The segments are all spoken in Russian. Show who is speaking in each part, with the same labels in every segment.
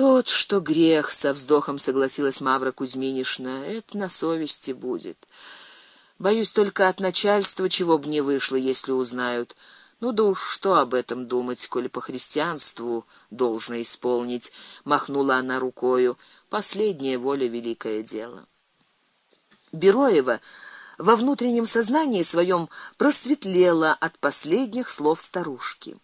Speaker 1: Тот, что грех, со вздохом согласилась Мавра Кузьминишна. Это на совести будет. Боюсь только от начальства чего б не вышло, если узнают. Ну да уж что об этом думать, коли по христианству должно исполнить, махнула она рукою. Последняя воля великое дело. Бероева во внутреннем сознании своем просветлела от последних слов старушки.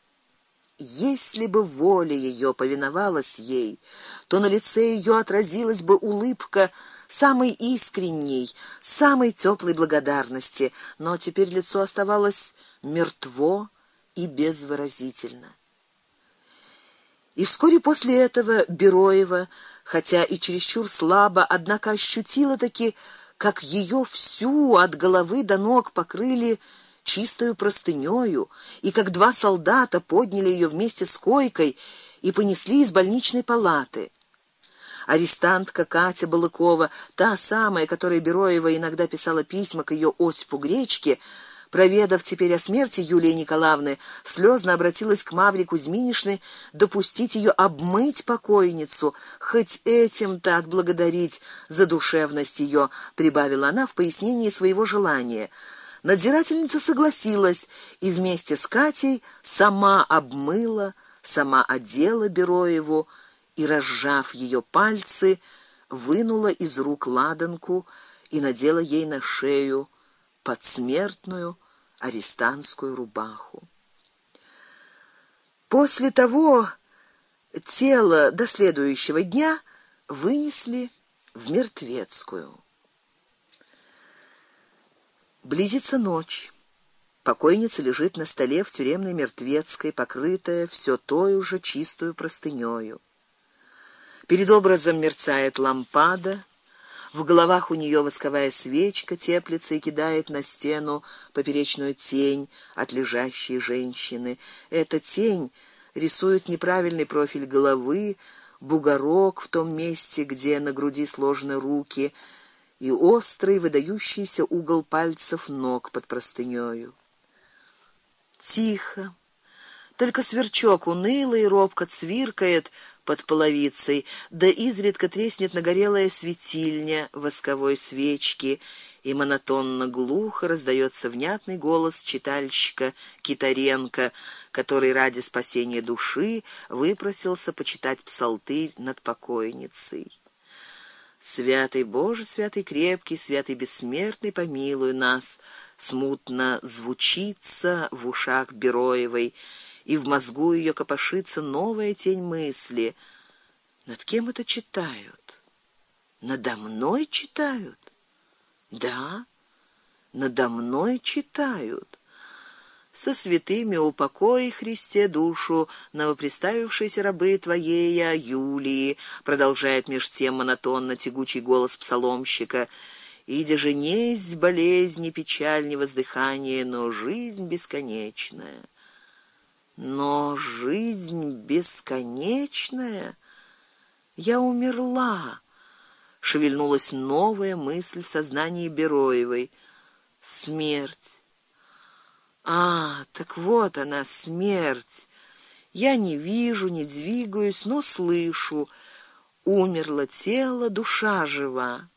Speaker 1: Если бы воля ее повиновалась ей, то на лице ее отразилась бы улыбка самой искренней, самой теплой благодарности, но теперь лицо оставалось мертво и безвыразительно. И вскоре после этого Бероева, хотя и чересчур слабо, однако ощутила таки как ее всю от головы до ног покрыли чистую простынёю, и как два солдата подняли ее вместе с койкой и понесли из больничной палаты. Арестантка Катя Балыкова, та самая, которой Бероева иногда писала письма к ее Осипу Гречке, проведав теперь о смерти Юлии Николаевны, слезно обратилась к Мавре Кузьминишне допустить ее обмыть покойницу, хоть этим-то отблагодарить за душевность ее, прибавила она в пояснении своего желания. Надзирательница согласилась и вместе с Катей сама обмыла, сама одела Бероеву и разжав ее пальцы, вынула из рук ладанку и надела ей на шею подсмертную арестантскую рубаху. После того тело до следующего дня вынесли в мертвецкую. Близится ночь. Покойница лежит на столе в тюремной мертвецкой, покрытая все той же чистую простынёю. Перед образом мерцает лампада, в головах у нее восковая свечка теплится и кидает на стену поперечную тень от лежащей женщины. Эта тень рисует неправильный профиль головы, бугорок в том месте, где на груди сложены руки, и острый выдающийся угол пальцев ног под простынёю. Тихо. Только сверчок уныло и робко цвиркает под половицей, да изредка треснет нагорелая светильня восковой свечки, и монотонно глухо раздаётся внятный голос читальщика Китаренко, который ради спасения души выпросился почитать псалтырь над покойницей. Святый Боже, святый крепкий, святый бессмертный, помилуй нас, смутно звучится в ушах Бероевой и в мозгу ее копошится новая тень мысли. Над кем это читают? Надо мной читают? Да, надо мной читают. Со святыми упокой Христе душу новоприставившейся рабы твоей Юлии, продолжает меж тем монотонно тягучий голос псаломщика. Иди же несть болезни, печаль, невоздыхание, но жизнь бесконечная. Но жизнь бесконечная. Я умерла. Шевельнулась новая мысль в сознании Бероевой. Смерть. А, так вот она, смерть. Я не вижу, не двигаюсь, но слышу. Умерло тело, душа жива.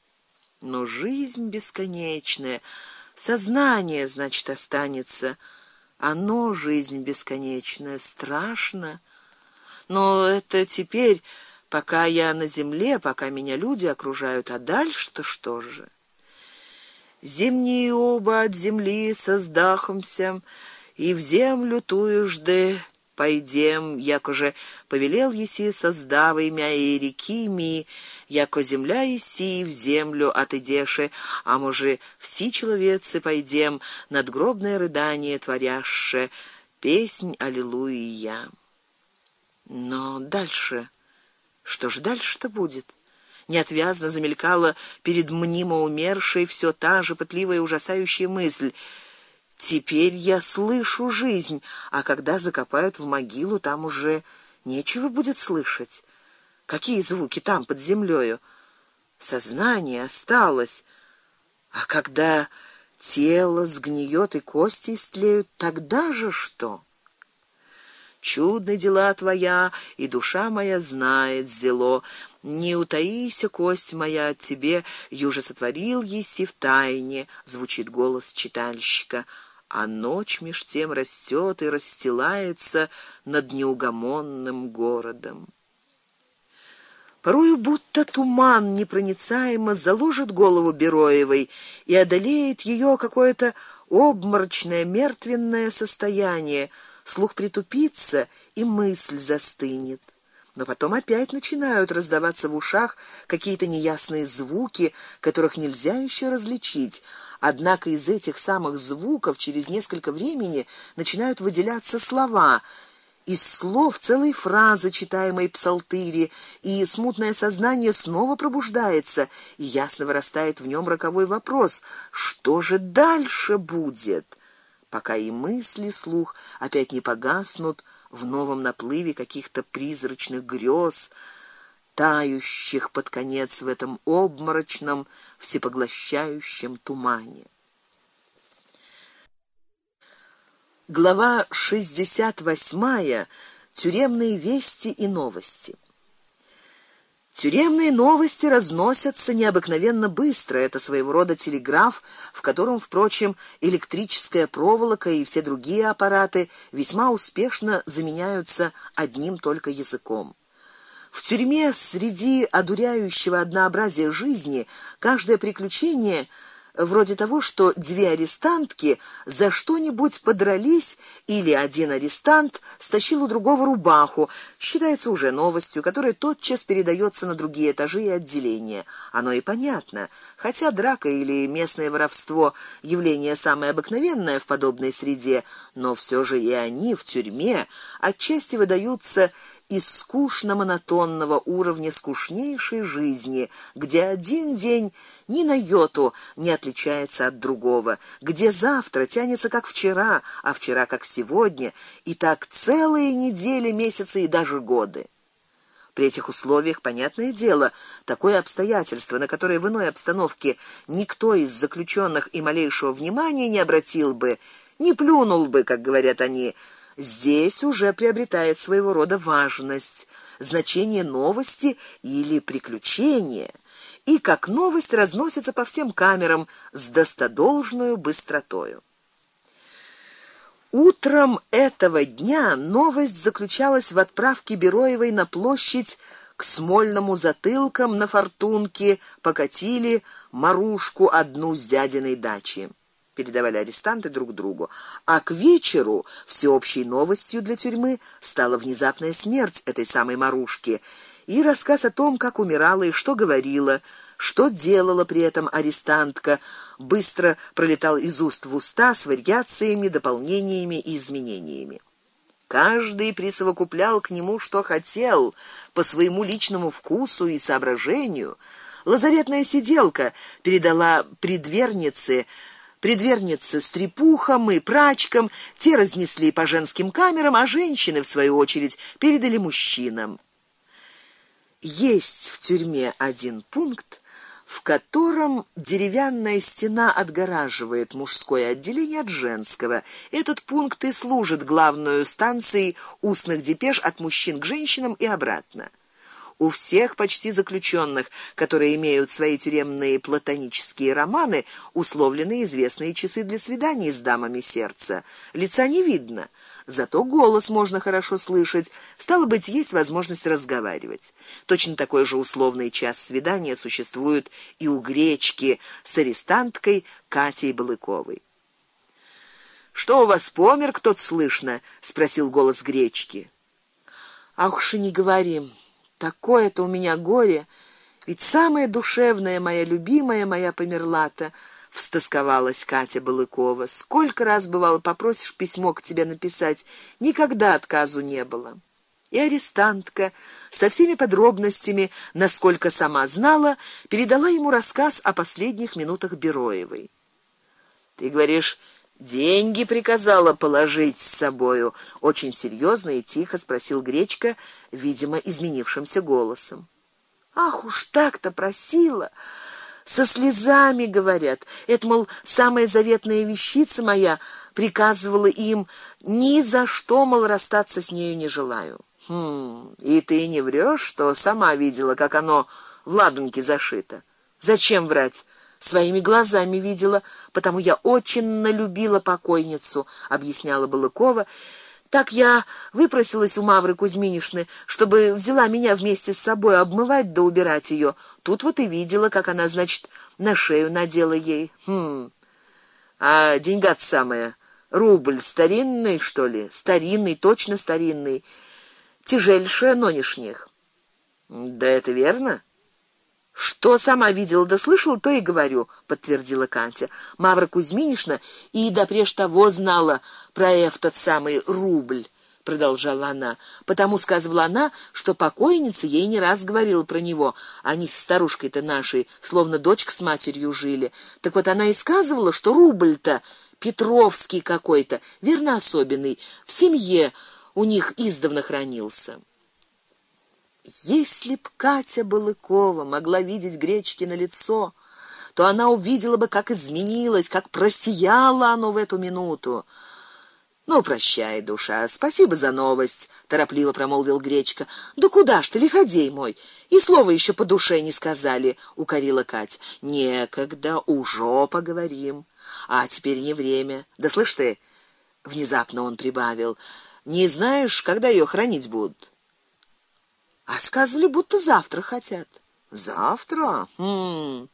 Speaker 1: Но жизнь бесконечная, сознание, значит, останется. Оно жизнь бесконечная, страшно. Но это теперь, пока я на земле, пока меня люди окружают, а дальше-то что же? Зимние оба от земли создахомся, и в землю тую жде пойдем, як уже повелел еси создава имя и реки ми, яко земля еси в землю отыдеше, а може все человецы пойдем надгробное рыдание творяще, песнь аллилуйя. Но дальше что ж дальше-то будет? Неотвязно замелькала перед мнимо умершей все та же пытливая ужасающая мысль: Теперь я слышу жизнь, а когда закопают в могилу, там уже нечего будет слышать. Какие звуки там под землёю? Сознание осталось. А когда тело сгниет и кости истлеют, тогда же что? Чудны дела твоя, и душа моя знает зело. Не утаися, кость моя, от тебе юже сотворил еси в тайне, звучит голос читальщика, а ночь меж тем растет и расстилается над неугомонным городом. Порою будто туман непроницаемо заложит голову Бероевой и одолеет ее какое-то обморочное мертвенное состояние, слух притупится и мысль застынет. Но потом опять начинают раздаваться в ушах какие-то неясные звуки, которых нельзя еще различить. Однако из этих самых звуков через несколько времени начинают выделяться слова, из слов целой фразы, читаемой псалтыри, и смутное сознание снова пробуждается, и ясно вырастает в нем роковой вопрос: что же дальше будет? Пока и мысли, слух опять не погаснут в новом наплыве каких-то призрачных грез, тающих под конец в этом обморочном, всепоглощающем тумане. Глава 68. Тюремные вести и новости. Тюремные новости разносятся необыкновенно быстро. Это своего рода телеграф, в котором, впрочем, электрическая проволока и все другие аппараты весьма успешно заменяются одним только языком. В тюрьме среди одуряющего однообразия жизни каждое приключение вроде того, что две арестантки за что-нибудь подрались или один арестант стащил у другого рубаху, считается уже новостью, которая тотчас передается на другие этажи и отделения. Оно и понятно, хотя драка или местное воровство явление самое обыкновенное в подобной среде, но все же и они в тюрьме отчасти выдаются из скучно-монотонного уровня скучнейшей жизни, где один день ни на йоту не отличается от другого, где завтра тянется как вчера, а вчера как сегодня, и так целые недели, месяцы и даже годы. При этих условиях, понятное дело, такое обстоятельство, на которое в иной обстановке никто из заключенных и малейшего внимания не обратил бы, не плюнул бы, как говорят они, здесь уже приобретает своего рода важность, значение новости или приключения, и как новость разносится по всем камерам с достодолжной быстротою. Утром этого дня новость заключалась в отправке Бероевой на площадь к Смольному затылкам на фортунке покатили Марушку одну с дядиной дачи передавали арестанты друг другу, а к вечеру всеобщей новостью для тюрьмы стала внезапная смерть этой самой Марушки и рассказ о том, как умирала и что говорила, что делала при этом арестантка, быстро пролетал из уст в уста с вариациями, дополнениями и изменениями. Каждый присовокуплял к нему, что хотел, по своему личному вкусу и соображению. Лазаретная сиделка передала предвернице Предверницы стрепухам и прачкам, те разнесли по женским камерам, а женщины в свою очередь передали мужчинам. Есть в тюрьме один пункт, в котором деревянная стена отгораживает мужское отделение от женского. Этот пункт и служит главной станцией устных депеш от мужчин к женщинам и обратно у всех почти заключенных, которые имеют свои тюремные платонические романы, условлены известные часы для свиданий с дамами сердца. Лица не видно, зато голос можно хорошо слышать. Стало быть, есть возможность разговаривать. Точно такой же условный час свидания существует и у Гречки с арестанткой Катей Балыковой. Что у вас помер, кто-то слышно, спросил голос Гречки. Ах уж и не говорим. Такое-то у меня горе, ведь самая душевная моя любимая моя померла-то, встосковалась Катя Балыкова. Сколько раз бывало попросишь письмо к тебе написать, никогда отказу не было. И арестантка со всеми подробностями, насколько сама знала, передала ему рассказ о последних минутах Бероевой. Ты говоришь, деньги приказала положить с собою, очень серьезно и тихо спросил Гречка, видимо, изменившимся голосом. Ах уж так-то просила. со слезами говорят. Это мол самая заветная вещица моя, приказывала им ни за что мол расстаться с нею не желаю. Хм, и ты не врешь, что сама видела, как оно в ладунке зашито. Зачем врать? Своими глазами видела, потому я очень налюбила покойницу, объясняла Балыкова. Так я выпросилась у Мавры Кузьминишны, чтобы взяла меня вместе с собой обмывать да убирать ее. Тут вот и видела, как она, значит, на шею надела ей. Хм. А деньга самая рубль старинный, что ли? Старинный, точно старинный. Тяжельше нонешних. Да это верно. Что сама видела да слышала, то и говорю, подтвердила Катя. Мавра Кузьминишна и до допреж того знала про этот самый рубль, продолжала она. Потому сказывала она, что покойница ей не раз говорила про него. Они со старушкой-то нашей, словно дочка с матерью жили. Так вот она и сказывала, что рубль-то Петровский какой-то, верно особенный, в семье у них издавна хранился. Если б Катя Балыкова могла видеть гречки на лицо, то она увидела бы, как изменилось, как просияло оно в эту минуту. Ну, прощай, душа. Спасибо за новость, торопливо промолвил Гречка. Да куда ж ты, лиходей мой? И слова еще по душе не сказали, укорила Кать. Некогда, уже поговорим. А теперь не время. Да слышь ты, внезапно он прибавил: "Не знаешь, когда ее хранить будут?" А сказывали, будто завтра хотят. Завтра? Хм.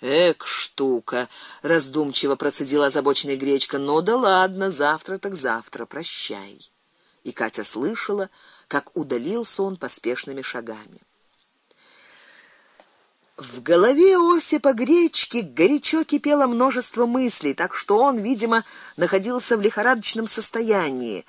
Speaker 1: Эк, штука, раздумчиво процедила озабоченная гречка. Ну да ладно, завтра так завтра, прощай. И Катя слышала, как удалился он поспешными шагами. В голове Осипа Гречки горячо кипело множество мыслей, так что он, видимо, находился в лихорадочном состоянии.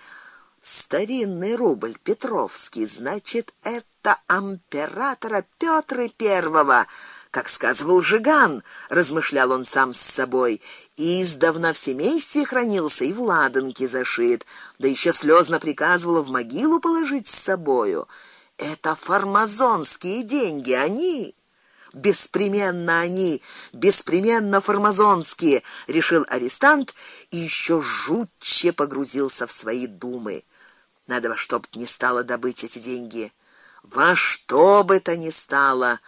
Speaker 1: Старинный рубль Петровский, значит, это императора Петра Первого, как сказывал Жиган, размышлял он сам с собой. И издавна в семействе хранился и в ладанке зашит, да еще слезно приказывала в могилу положить с собою. Это формазонские деньги, они беспременно они, беспременно формазонские, решил арестант и еще жутче погрузился в свои думы. Надо во что бы ни стало добыть эти деньги. Во что бы то ни стало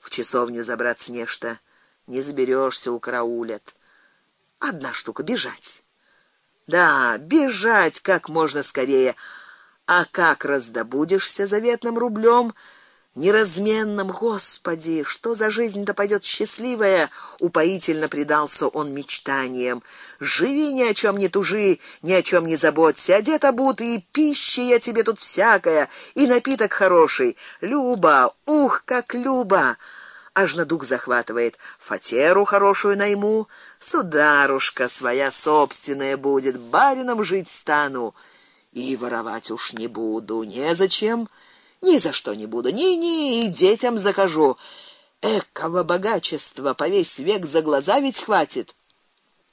Speaker 1: в часовню забраться нечто. Не заберешься, у караулят. Одна штука бежать. Да, бежать как можно скорее. А как раздобудешься заветным рублем? Неразменным, Господи, что за жизнь-то пойдет счастливая, упоительно предался он мечтаниям. Живи ни о чем не тужи, ни о чем не заботься, одет обут и пища я тебе тут всякая, и напиток хороший. Люба, ух, как люба. Аж на дух захватывает. Фатеру хорошую найму, сударушка своя собственная будет, барином жить стану. И воровать уж не буду, не зачем. Ни за что не буду, ни-ни, и детям закажу. Экого богачества по весь век за глаза ведь хватит.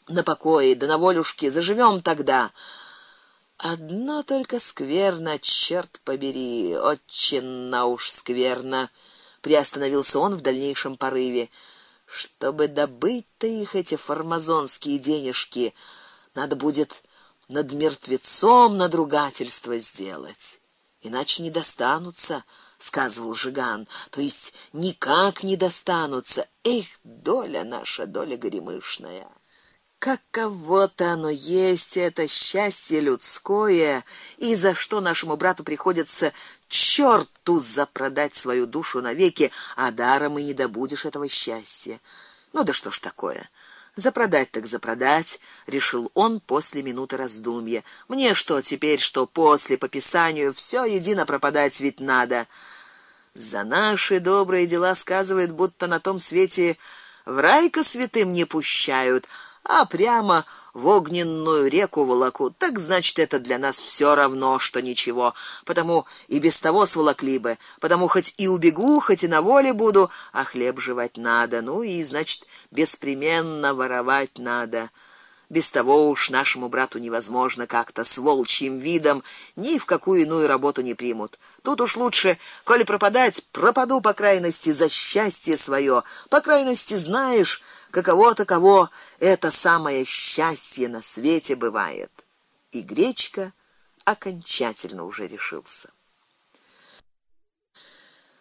Speaker 1: На покое, да на волюшке заживем тогда. Одно только скверно, черт побери, очень на уж скверно. Приостановился он в дальнейшем порыве. Чтобы добыть-то их эти формазонские денежки, надо будет над мертвецом надругательство сделать иначе не достанутся, сказывал Жиган. То есть никак не достанутся. Эх, доля наша, доля горемышная. Каково-то оно есть это счастье людское, и за что нашему брату приходится чёрту запродать свою душу навеки, а даром и не добудешь этого счастья. Ну да что ж такое? Запродать так запродать, решил он после минуты раздумья. Мне что теперь, что после по писанию все едино пропадать ведь надо. За наши добрые дела сказывает, будто на том свете в райка святым не пущают, а прямо в огненную реку волоку, так значит это для нас все равно, что ничего, потому и без того сволокли бы, потому хоть и убегу, хоть и на воле буду, а хлеб жевать надо, ну и значит беспременно воровать надо. Без того уж нашему брату невозможно как-то с волчьим видом ни в какую иную работу не примут. Тут уж лучше, коли пропадать, пропаду по крайности за счастье свое. По крайности, знаешь, каково таково это самое счастье на свете бывает. И гречка окончательно уже решился.